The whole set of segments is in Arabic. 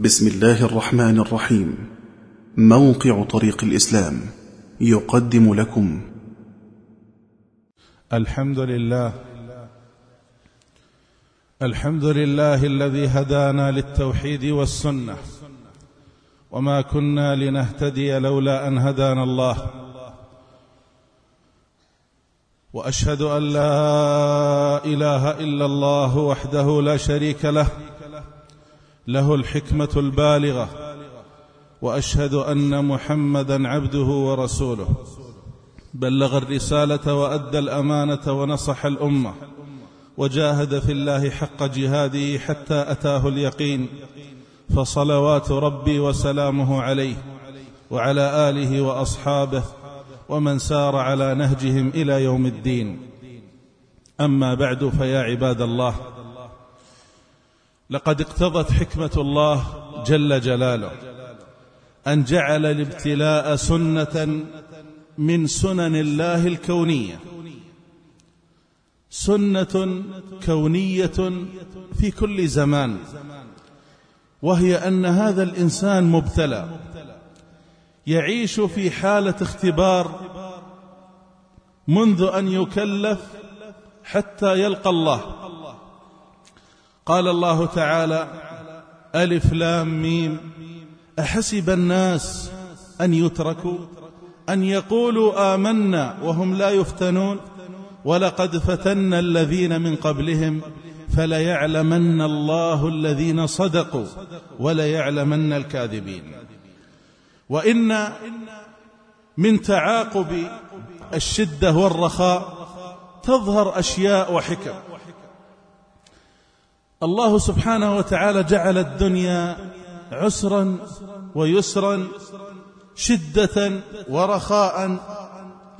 بسم الله الرحمن الرحيم. موقع طريق الإسلام يقدم لكم. الحمد لله. الحمد لله الذي هدانا للتوحيد والسنة. وما كنا لنهتدي لولا أن هدانا الله. وأشهد أن لا إله إلا الله وحده لا شريك له. له الحكمة البالغة. وأشهد أن محمدا عبده ورسوله. بلغ الرسالة وأدى الأمانة ونصح الأمة. وجاهد في الله حق جهاده حتى أتاه اليقين. فصلوات ربي وسلامه عليه وعلى آله وأصحابه ومن سار على نهجهم إلى يوم الدين. أما بعد فيا عباد الله لقد اقتضت حكمة الله جل جلاله أن جعل الابتلاء سنة من سنن الله الكونية. سنة كونية في كل زمان وهي أن هذا الإنسان مبتلى يعيش في حالة اختبار منذ أن يكلف حتى يلقى الله. قال الله تعالى ألف لام ميم. أحسب الناس أن يتركوا أن يقولوا آمنا وهم لا يفتنون. ولقد فتنا الذين من قبلهم فليعلمن الله الذين صدقوا وليعلمن الكاذبين. وإن من تعاقب الشدة والرخاء تظهر أشياء وحكم. الله سبحانه وتعالى جعل الدنيا عسرا ويسرا شدة ورخاء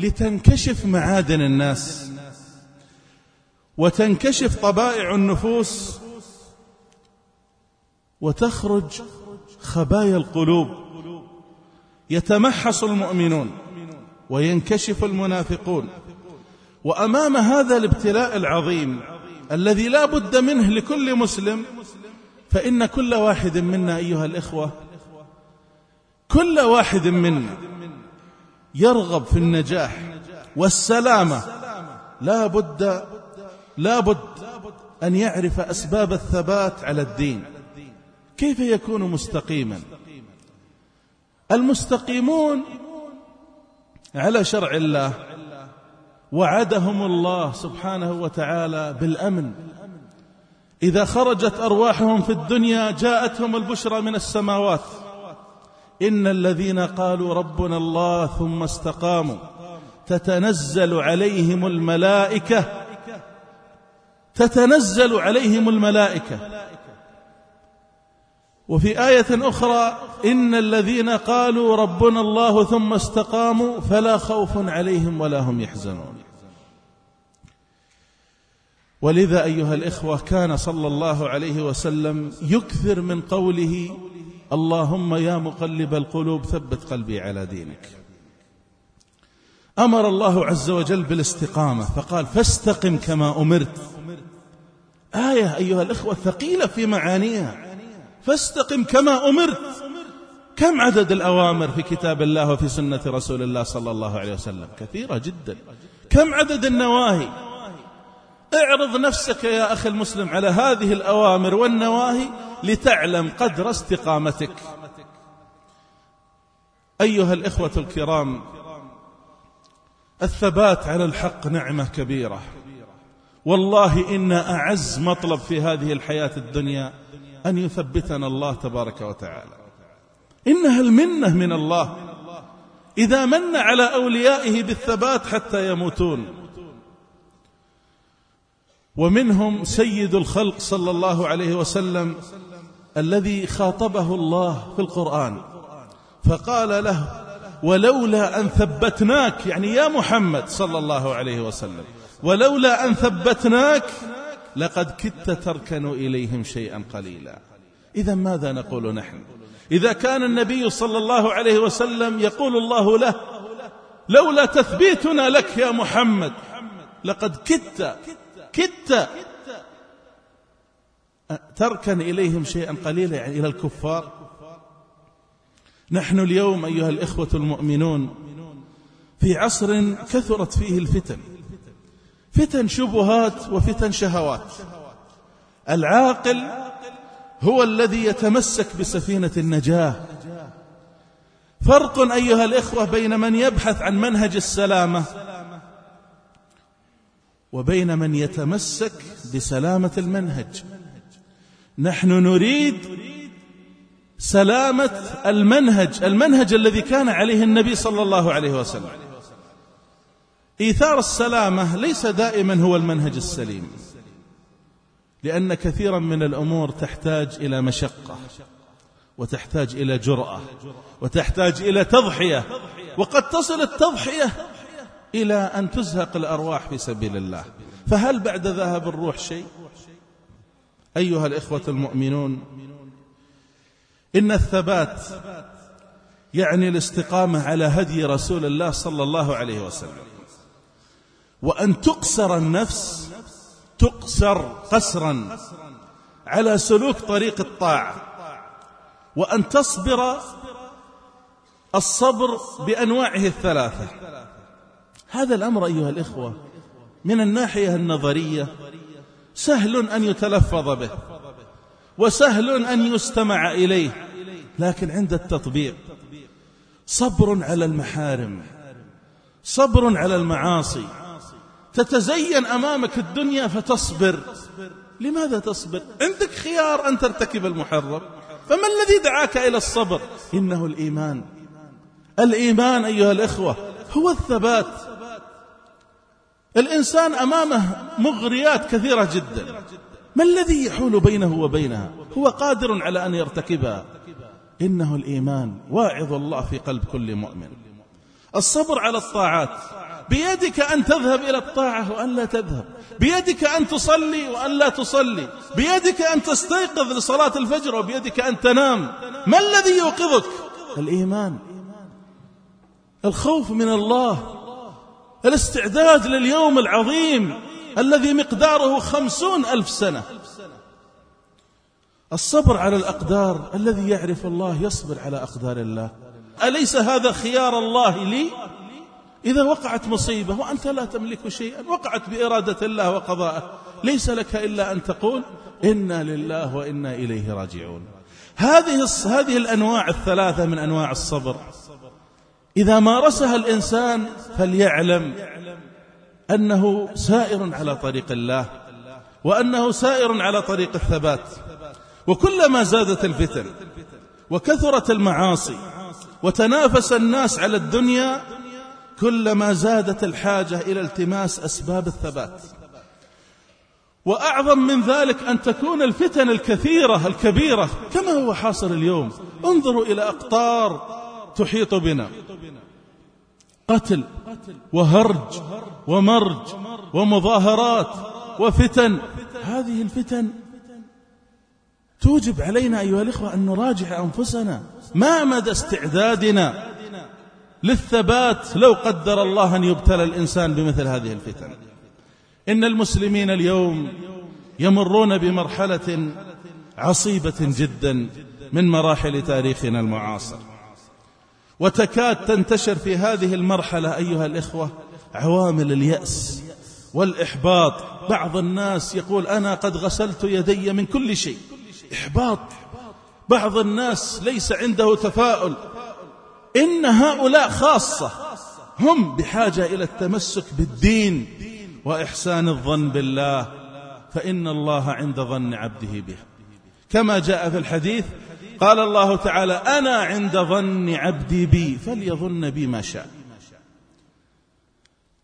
لتنكشف معادن الناس. وتنكشف طبائع النفوس وتخرج خبايا القلوب. يتمحص المؤمنون وينكشف المنافقون. وأمام هذا الابتلاء العظيم الذي لا بد منه لكل مسلم فإن كل واحد منا أيها الإخوة كل واحد منا يرغب في النجاح والسلامة. لا بد لا بد أن يعرف أسباب الثبات على الدين. كيف يكون مستقيما؟ المستقيمون على شرع الله. وعدهم الله سبحانه وتعالى بالأمن. إذا خرجت أرواحهم في الدنيا جاءتهم البشرى من السماوات. إن الذين قالوا ربنا الله ثم استقاموا تتنزل عليهم الملائكة. تتنزل عليهم الملائكة. وفي آية أخرى إن الذين قالوا ربنا الله ثم استقاموا فلا خوف عليهم ولا هم يحزنون. ولذا أيها الإخوة كان صلى الله عليه وسلم يكثر من قوله اللهم يا مقلب القلوب ثبت قلبي على دينك. أمر الله عز وجل بالاستقامة فقال فاستقم كما أمرت. آية أيها الإخوة ثقيلة في معانيها. فاستقم كما أمرت. كم عدد الأوامر في كتاب الله وفي سنة رسول الله صلى الله عليه وسلم؟ كثيرة جدا. كم عدد النواهي؟ اعرض نفسك يا أخي المسلم على هذه الأوامر والنواهي لتعلم قدر استقامتك. أيها الإخوة الكرام الثبات على الحق نعمة كبيرة. والله إن أعز مطلب في هذه الحياة الدنيا أن يثبتنا الله تبارك وتعالى. إنها المنة من الله. إذا من على أوليائه بالثبات حتى يموتون. ومنهم سيد الخلق صلى الله عليه وسلم الذي خاطبه الله في القرآن. فقال له ولولا أن ثبتناك يعني يا محمد صلى الله عليه وسلم ولولا أن ثبتناك لقد كدت تركن إليهم شيئا قليلا. إذا ماذا نقول نحن؟ إذا كان النبي صلى الله عليه وسلم يقول الله له لولا تثبيتنا لك يا محمد لقد كدت كدت. تركن إليهم شيئا قليلا يعني إلى الكفار. نحن اليوم أيها الإخوة المؤمنون في عصر كثرت فيه الفتن. فتن شبهات وفتن شهوات. العاقل هو الذي يتمسك بسفينة النجاة. فرق أيها الإخوة بين من يبحث عن منهج السلامة وبين من يتمسك بسلامة المنهج. نحن نريد سلامة المنهج المنهج الذي كان عليه النبي صلى الله عليه وسلم. إيثار السلامة ليس دائما هو المنهج السليم لأن كثيرا من الأمور تحتاج إلى مشقة وتحتاج إلى جرأة وتحتاج إلى تضحية وقد تصل التضحية إلى أن تزهق الأرواح في سبيل الله. فهل بعد ذهب الروح شيء؟ أيها الإخوة المؤمنون إن الثبات يعني الاستقامة على هدي رسول الله صلى الله عليه وسلم. وأن تقسر النفس تقسر قسرا على سلوك طريق الطاعة. وأن تصبر الصبر بأنواعه الثلاثة. هذا الأمر أيها الإخوة من الناحية النظرية سهل أن يتلفظ به وسهل أن يستمع إليه لكن عند التطبيق صبر على المحارم صبر على المعاصي. تتزين أمامك الدنيا فتصبر. لماذا تصبر؟ عندك خيار أن ترتكب المحرم. فما الذي دعاك إلى الصبر؟ إنه الإيمان. الإيمان أيها الإخوة هو الثبات. الإنسان أمامه مغريات كثيرة جدا. ما الذي يحول بينه وبينها؟ هو قادر على أن يرتكبها إنه الإيمان واعظ الله في قلب كل مؤمن. الصبر على الطاعات. بيدك أن تذهب إلى الطاعة وأن لا تذهب. بيدك أن تصلي وأن لا تصلي. بيدك أن تستيقظ لصلاة الفجر وبيدك أن تنام. ما الذي يوقظك؟ الإيمان. الخوف من الله. الاستعداد لليوم العظيم الذي مقداره خمسون ألف سنة. الصبر على الأقدار الذي يعرف الله يصبر على أقدار الله. أليس هذا خيار الله لي؟ إذا وقعت مصيبة وأنت لا تملك شيئا وقعت بإرادة الله وقضاءه ليس لك إلا أن تقول إنا لله وإنا إليه راجعون. هذه هذه الأنواع الثلاثة من أنواع الصبر. إذا مارسها الإنسان فليعلم أنه سائر على طريق الله وأنه سائر على طريق الثبات. وكلما زادت الفتن وكثرت المعاصي وتنافس الناس على الدنيا كلما زادت الحاجة إلى التماس أسباب الثبات. وأعظم من ذلك أن تكون الفتن الكثيرة الكبيرة كما هو حاصل اليوم. انظروا إلى أقطار تحيط بنا. قتل وهرج ومرج ومظاهرات وفتن. هذه الفتن توجب علينا أيها الإخوة أن نراجع أنفسنا ما مدى استعدادنا للثبات لو قدر الله أن يبتلى الإنسان بمثل هذه الفتن. إن المسلمين اليوم يمرون بمرحلة عصيبة جدا من مراحل تاريخنا المعاصر. وتكاد تنتشر في هذه المرحلة أيها الإخوة عوامل اليأس والإحباط. بعض الناس يقول أنا قد غسلت يدي من كل شيء. إحباط. بعض الناس ليس عنده تفاؤل. إن هؤلاء خاصة هم بحاجة إلى التمسك بالدين وإحسان الظن بالله فإن الله عند ظن عبده به كما جاء في الحديث قال الله تعالى أنا عند ظن عبدي بي فليظن بي ما شاء.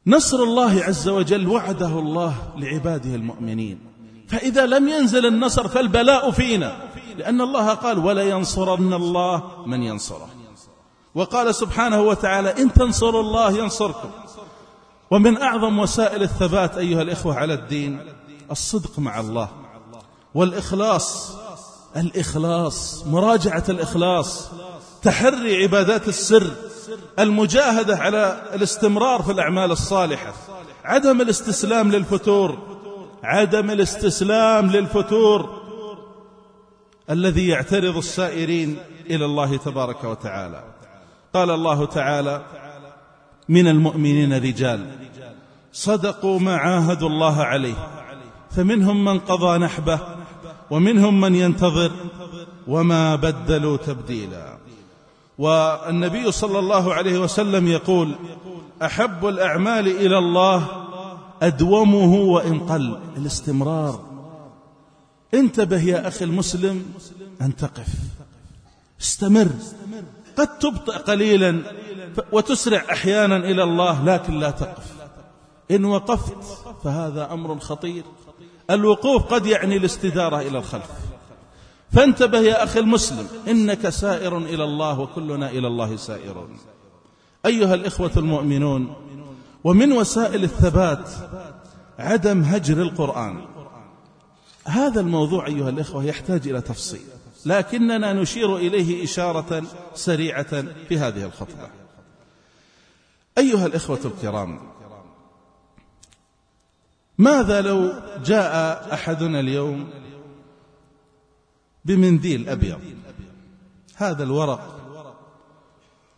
نصر الله عز وجل وعده الله لعباده المؤمنين. فإذا لم ينزل النصر فالبلاء فينا. لأن الله قال ولا ينصرن الله من ينصره. وقال سبحانه وتعالى إن تنصروا الله ينصركم. ومن أعظم وسائل الثبات أيها الإخوة على الدين الصدق مع الله. والإخلاص الإخلاص مراجعة الإخلاص تحري عبادات السر المجاهدة على الاستمرار في الأعمال الصالحة عدم الاستسلام للفتور عدم الاستسلام للفتور الذي يعترض السائرين إلى الله تبارك وتعالى. قال الله تعالى من المؤمنين رجال صدقوا ما عاهدوا الله عليه فمنهم من قضى نحبه ومنهم من ينتظر وما بدلوا تبديلا. والنبي صلى الله عليه وسلم يقول أحب الأعمال إلى الله أدومه وإن قل. الاستمرار. انتبه يا أخي المسلم أن تقف. استمر. قد تبطئ قليلا وتسرع أحيانا إلى الله لكن لا تقف. إن وقفت فهذا أمر خطير. الوقوف قد يعني الاستدارة إلى الخلف. فانتبه يا أخي المسلم إنك سائر إلى الله وكلنا إلى الله سائرون. أيها الإخوة المؤمنون ومن وسائل الثبات عدم هجر القرآن. هذا الموضوع أيها الإخوة يحتاج إلى تفصيل لكننا نشير إليه إشارة سريعة في هذه الخطبة. أيها الإخوة الكرام ماذا لو جاء أحدنا اليوم بمنديل أبيض؟ هذا الورق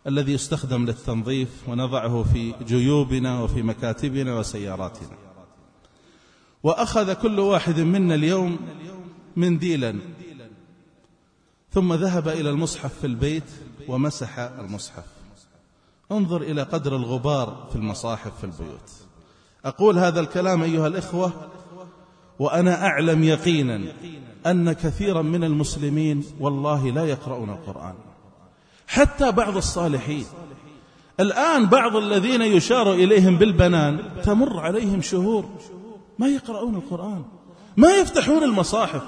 الذي يستخدم للتنظيف ونضعه في جيوبنا وفي مكاتبنا وسياراتنا. وأخذ كل واحد منا اليوم منديلا ثم ذهب إلى المصحف في البيت ومسح المصحف. انظر إلى قدر الغبار في المصاحف في البيوت. أقول هذا الكلام أيها الإخوة وأنا أعلم يقينا أن كثيرا من المسلمين والله لا يقرؤون القرآن. حتى بعض الصالحين. الآن بعض الذين يشار إليهم بالبنان تمر عليهم شهور ما يقرؤون القرآن ما يفتحون المصاحف.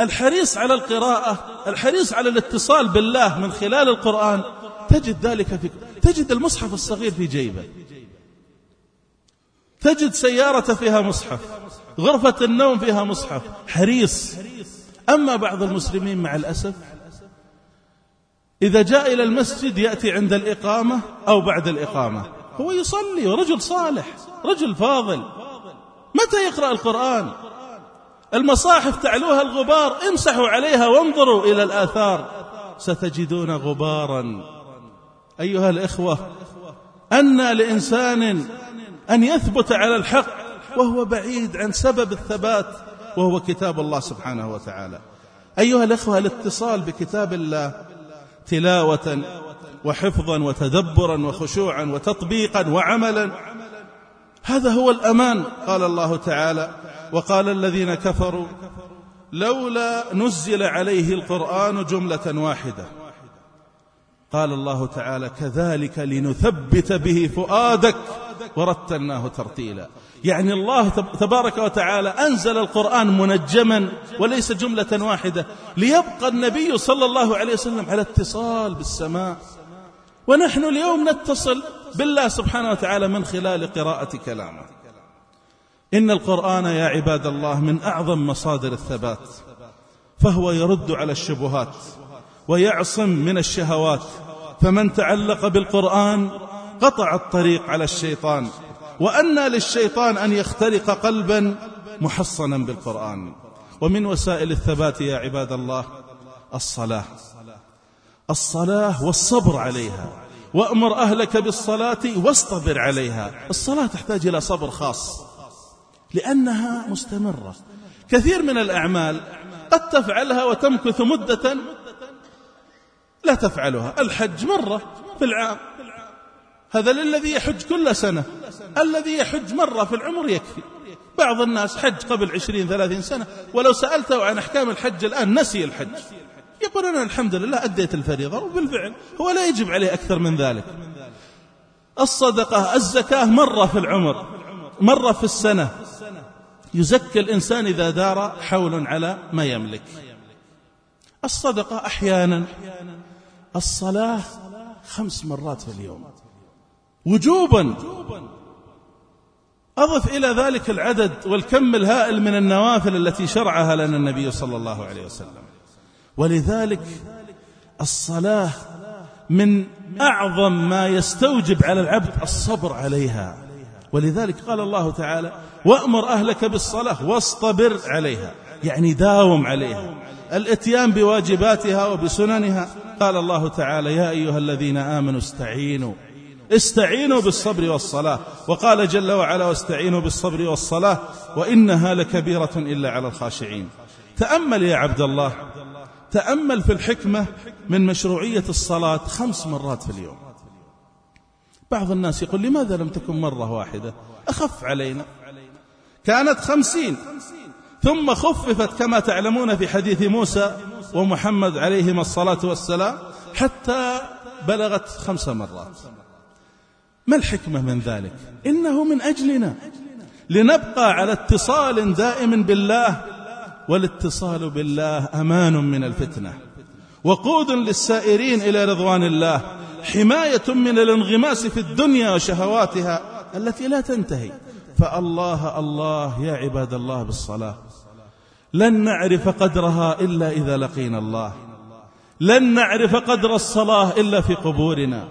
الحريص على القراءة الحريص على الاتصال بالله من خلال القرآن تجد ذلك في تجد المصحف الصغير في جيبه. تجد سيارة فيها مصحف غرفة النوم فيها مصحف حريص. أما بعض المسلمين مع الأسف إذا جاء إلى المسجد يأتي عند الإقامة أو بعد الإقامة. هو يصلي ورجل صالح رجل فاضل. متى يقرأ القرآن؟ المصاحف تعلوها الغبار امسحوا عليها وانظروا إلى الآثار. ستجدون غبارا. أيها الإخوة أن لإنسان أن يثبت على الحق وهو بعيد عن سبب الثبات وهو كتاب الله سبحانه وتعالى. أيها الأخوة الاتصال بكتاب الله تلاوة وحفظا وتدبرا وخشوعا وتطبيقا وعملا. هذا هو الأمان قال الله تعالى. وقال الذين كفروا لولا نزل عليه القرآن جملة واحدة. قال الله تعالى كذلك لنثبت به فؤادك ورتلناه ترتيلا. يعني الله تبارك وتعالى أنزل القرآن منجما وليس جملة واحدة ليبقى النبي صلى الله عليه وسلم على اتصال بالسماء. ونحن اليوم نتصل بالله سبحانه وتعالى من خلال قراءة كلامه. إن القرآن يا عباد الله من أعظم مصادر الثبات فهو يرد على الشبهات ويعصم من الشهوات. فمن تعلق بالقرآن قطع الطريق على الشيطان وأن للشيطان أن يخترق قلبا محصنا بالقرآن. ومن وسائل الثبات يا عباد الله الصلاة. الصلاة والصبر عليها وأمر أهلك بالصلاة واصطبر عليها. الصلاة تحتاج إلى صبر خاص لأنها مستمرة. كثير من الأعمال قد تفعلها وتمكث مدة لا تفعلها. الحج مرة في العام. هذا للذي يحج كل سنة. الذي يحج مرة في العمر يكفي. بعض الناس حج قبل عشرين ثلاثين سنة. ولو سألته عن أحكام الحج الآن نسي الحج. يقول أنا الحمد لله أديت الفريضة وبالفعل هو لا يجب عليه أكثر من ذلك. الصدقة الزكاة مرة في العمر مرة في السنة. يزكي الإنسان إذا دار حول على ما يملك. الصدقة أحيانا الصلاة خمس مرات في اليوم. وجوبا. أضف إلى ذلك العدد والكم الهائل من النوافل التي شرعها لنا النبي صلى الله عليه وسلم. ولذلك الصلاة من أعظم ما يستوجب على العبد الصبر عليها. ولذلك قال الله تعالى وأمر أهلك بالصلاة واصطبر عليها. يعني داوم عليها. الإتيان بواجباتها وبسننها. قال الله تعالى يا أيها الذين آمنوا استعينوا استعينوا بالصبر والصلاة. وقال جل وعلا واستعينوا بالصبر والصلاة وإنها لكبيرة إلا على الخاشعين. تأمل يا عبد الله. تأمل في الحكمة من مشروعية الصلاة خمس مرات في اليوم. بعض الناس يقول لماذا لم تكن مرة واحدة؟ أخف علينا. كانت خمسين. ثم خففت كما تعلمون في حديث موسى ومحمد عليهما الصلاة والسلام حتى بلغت خمس مرات. ما الحكمة من ذلك؟ إنه من أجلنا. لنبقى على اتصال دائم بالله والاتصال بالله أمان من الفتنة. وقود للسائرين إلى رضوان الله حماية من الانغماس في الدنيا وشهواتها التي لا تنتهي. فالله الله يا عباد الله بالصلاة. لن نعرف قدرها إلا إذا لقينا الله. لن نعرف قدر الصلاة إلا في قبورنا.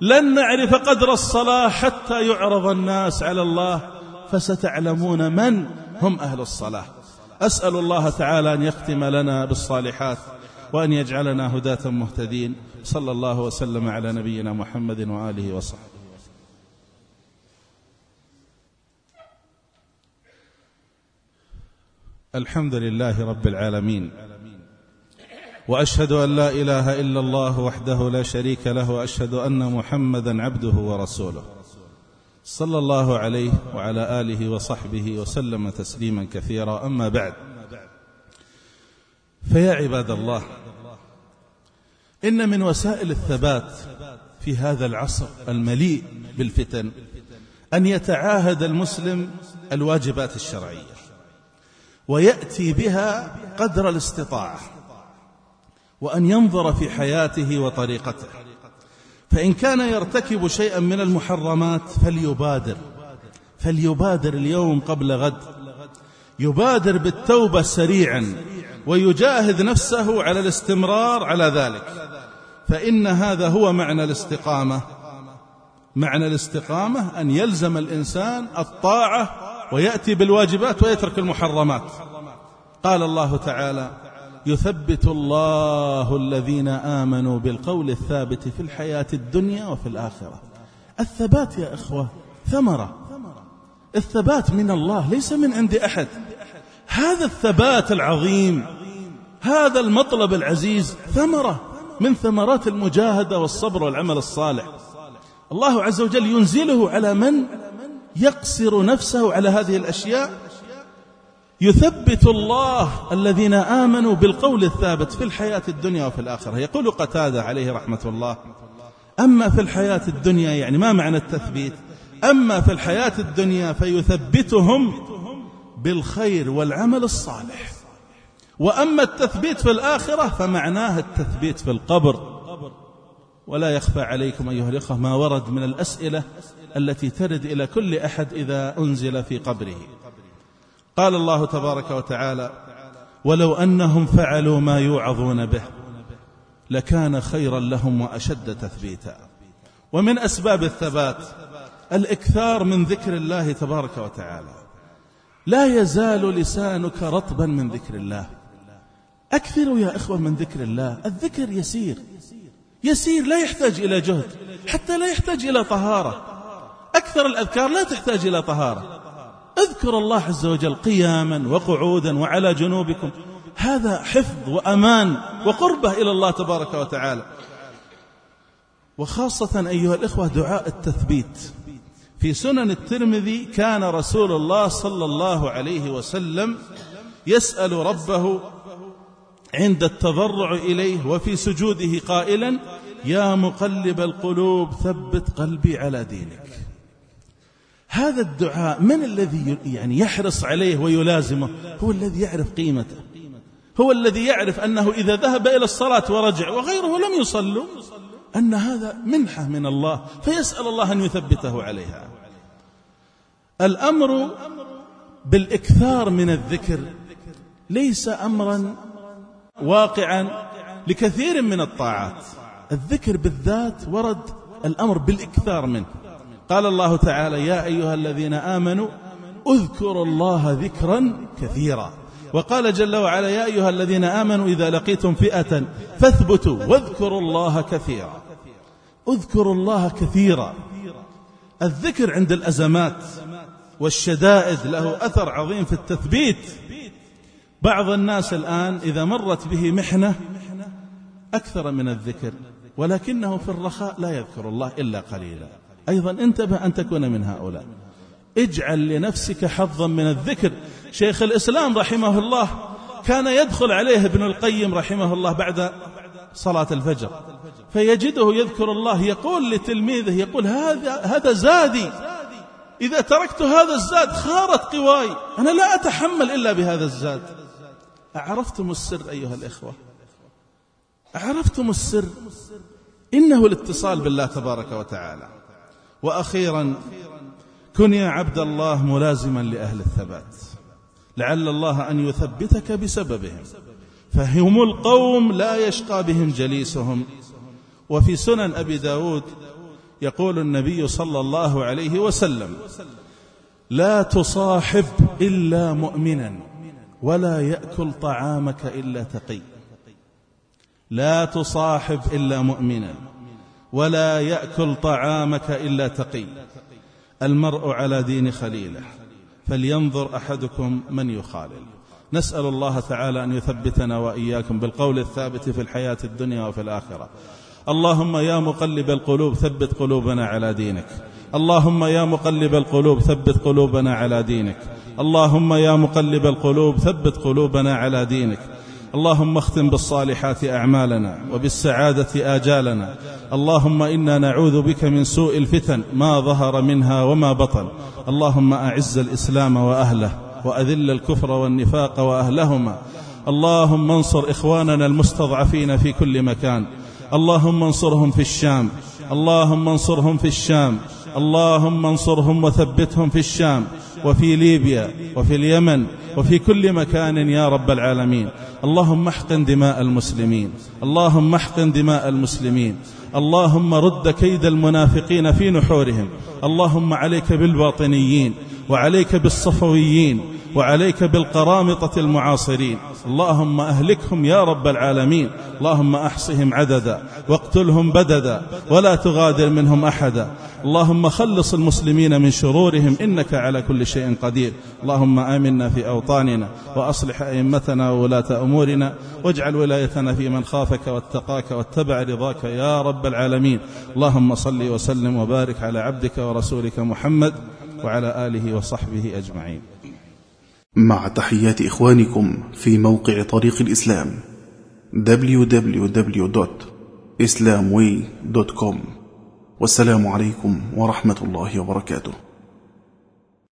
لن نعرف قدر الصلاة حتى يعرض الناس على الله فستعلمون من هم أهل الصلاة. أسأل الله تعالى أن يختم لنا بالصالحات وأن يجعلنا هداة مهتدين. صلى الله وسلم على نبينا محمد وآله وصحبه. الحمد لله رب العالمين. وأشهد أن لا إله إلا الله وحده لا شريك له وأشهد أن محمدا عبده ورسوله. صلى الله عليه وعلى آله وصحبه وسلم تسليما كثيرا. أما بعد فيا عباد الله إن من وسائل الثبات في هذا العصر المليء بالفتن أن يتعاهد المسلم الواجبات الشرعية ويأتي بها قدر الاستطاعة. وأن ينظر في حياته وطريقته. فإن كان يرتكب شيئا من المحرمات فليبادر. فليبادر اليوم قبل غد. يبادر بالتوبة سريعا ويجاهد نفسه على الاستمرار على ذلك. فإن هذا هو معنى الاستقامة. معنى الاستقامة أن يلزم الإنسان الطاعة ويأتي بالواجبات ويترك المحرمات. قال الله تعالى يثبت الله الذين آمنوا بالقول الثابت في الحياة الدنيا وفي الآخرة. الثبات يا إخوة ثمرة. الثبات من الله ليس من عند أحد. هذا الثبات العظيم هذا المطلب العزيز ثمرة من ثمرات المجاهدة والصبر والعمل الصالح. الله عز وجل ينزله على من يقصر نفسه على هذه الأشياء يثبت الله الذين آمنوا بالقول الثابت في الحياة الدنيا وفي الآخرة. يقول قتادة عليه رحمة الله أما في الحياة الدنيا يعني ما معنى التثبيت؟ أما في الحياة الدنيا فيثبتهم بالخير والعمل الصالح. وأما التثبيت في الآخرة فمعناه التثبيت في القبر. ولا يخفى عليكم أيها الإخوة ما ورد من الأسئلة التي ترد إلى كل أحد إذا أنزل في قبره. قال الله تبارك وتعالى ولو أنهم فعلوا ما يوعظون به لكان خيرا لهم وأشد تثبيتا. ومن أسباب الثبات الإكثار من ذكر الله تبارك وتعالى. لا يزال لسانك رطبا من ذكر الله. اكثروا يا إخوة من ذكر الله الذكر يسير. يسير لا يحتاج إلى جهد حتى لا يحتاج إلى طهارة. أكثر الأذكار لا تحتاج إلى طهارة. اذكر الله عز وجل قياما وقعودا وعلى جنوبكم. هذا حفظ وأمان وقربة إلى الله تبارك وتعالى. وخاصة أيها الإخوة دعاء التثبيت. في سنن الترمذي كان رسول الله صلى الله عليه وسلم يسأل ربه عند التضرع إليه وفي سجوده قائلا يا مقلب القلوب ثبت قلبي على دينك. هذا الدعاء من الذي يعني يحرص عليه ويلازمه؟ هو الذي يعرف قيمته. هو الذي يعرف أنه إذا ذهب إلى الصلاة ورجع وغيره لم يصلوا أن هذا منحة من الله فيسأل الله أن يثبته عليها. الأمر بالإكثار من الذكر ليس أمرا واقعا لكثير من الطاعات. الذكر بالذات ورد الأمر بالإكثار منه. قال الله تعالى يا أيها الذين آمنوا اذكروا الله ذكرا كثيرا. وقال جل وعلا يا أيها الذين آمنوا إذا لقيتم فئة فاثبتوا واذكروا الله كثيرا. اذكروا الله كثيرا. الذكر عند الأزمات والشدائد له أثر عظيم في التثبيت. بعض الناس الآن إذا مرت به محنة أكثر من الذكر ولكنه في الرخاء لا يذكر الله إلا قليلا. أيضا انتبه أن تكون من هؤلاء. اجعل لنفسك حظا من الذكر. شيخ الإسلام رحمه الله كان يدخل عليه ابن القيم رحمه الله بعد صلاة الفجر فيجده يذكر الله يقول لتلميذه يقول هذا هذا زادي. إذا تركت هذا الزاد خارت قواي. أنا لا أتحمل إلا بهذا الزاد. أعرفتم السر أيها الإخوة؟ أعرفتم السر؟ إنه الاتصال بالله تبارك وتعالى. وأخيرا كن يا عبد الله ملازما لأهل الثبات. لعل الله أن يثبتك بسببهم. فهم القوم لا يشقى بهم جليسهم. وفي سنن أبي داود يقول النبي صلى الله عليه وسلم لا تصاحب إلا مؤمنا ولا يأكل طعامك إلا تقي. لا تصاحب إلا مؤمنا ولا يأكل طعامك إلا تقي. المرء على دين خليله. فلينظر أحدكم من يخالل. نسأل الله تعالى أن يثبتنا وإياكم بالقول الثابت في الحياة الدنيا وفي الآخرة. اللهم يا مقلب القلوب ثبت قلوبنا على دينك. اللهم يا مقلب القلوب ثبت قلوبنا على دينك. اللهم يا مقلب القلوب ثبت قلوبنا على دينك. اللهم اختم بالصالحات أعمالنا وبالسعادة آجالنا. اللهم إنا نعوذ بك من سوء الفتن ما ظهر منها وما بطن. اللهم أعز الإسلام وأهله وأذل الكفر والنفاق وأهلهما. اللهم انصر إخواننا المستضعفين في كل مكان. اللهم انصرهم في الشام. اللهم انصرهم في الشام. اللهم انصرهم وثبتهم في الشام. وفي ليبيا وفي اليمن وفي كل مكان يا رب العالمين. اللهم احقن دماء المسلمين. اللهم احقن دماء المسلمين. اللهم رد كيد المنافقين في نحورهم. اللهم عليك بالباطنيين وعليك بالصفويين وعليك بالقرامطة المعاصرين. اللهم أهلكهم يا رب العالمين. اللهم أحصهم عددا واقتلهم بددا ولا تغادر منهم أحدا. اللهم خلص المسلمين من شرورهم إنك على كل شيء قدير. اللهم آمنا في أوطاننا وأصلح أئمتنا وولاة أمورنا واجعل ولايتنا في من خافك واتقاك واتبع رضاك يا رب العالمين. اللهم صل وسلم وبارك على عبدك ورسولك محمد وعلى آله وصحبه أجمعين. مع تحيات إخوانكم في موقع طريق الإسلام www.islamway.com والسلام عليكم ورحمة الله وبركاته.